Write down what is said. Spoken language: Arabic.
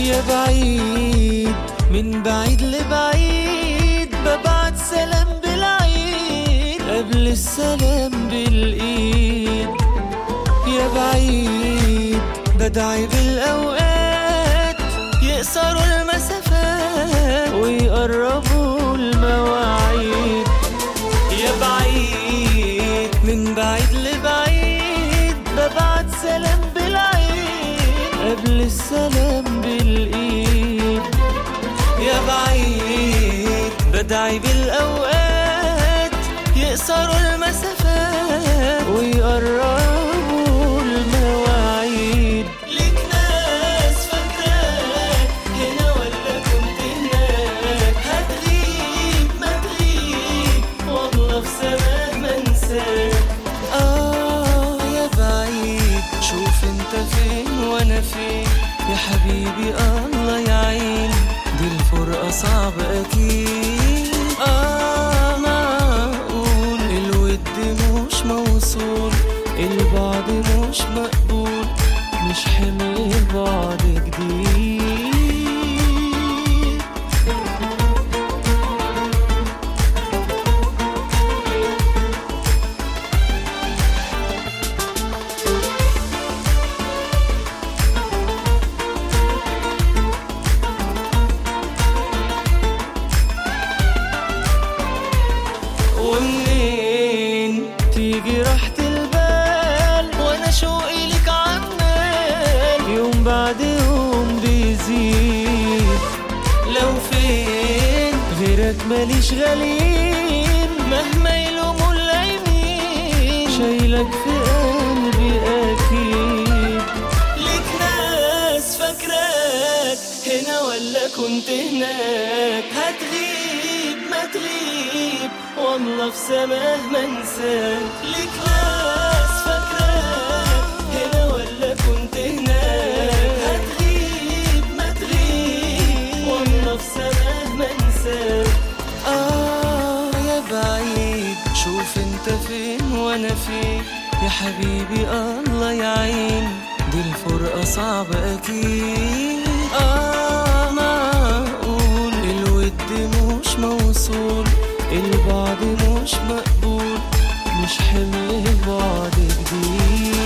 يا بعيد من بعيد لبعيد ببعت سلام بالعيد قبل السلام بالإيد. يا بعيد بدعي بالأوقات يقصروا المسافات ويقربوا قبل السلام بالإيد. يا بعيد بدعي بالأوقات يقصروا المسافات. فين يا حبيبي الله يعين. دي الفرقة صعبة أكيد. آه معقول الود مش موصول البعد مش مقبول. مش حمل بعد جديد. راحة البال وأنا شوقي لك عمال يوم بعد يوم بيزيد. لو فين غيرك ماليش غاليين. مهما يلوموا اللايمين شايلك في قلبي أكيد. ليك ناس فاكراك. هنا ولا كنت هناك. هتغيب ما تغيب. والله في سماه ما انساك ليك ناس فاكراك هنا ولا كنت هناك هتغيب ما تغيب والله في سماه ما انساك آه يا بعيد شوف أنت فين وأنا فين. يا حبيبي الله يعين. دي الفرقة صعبة أكيد. آه معقول الود مش موصول. البعد مش مقبول مش حمل بعد جديد.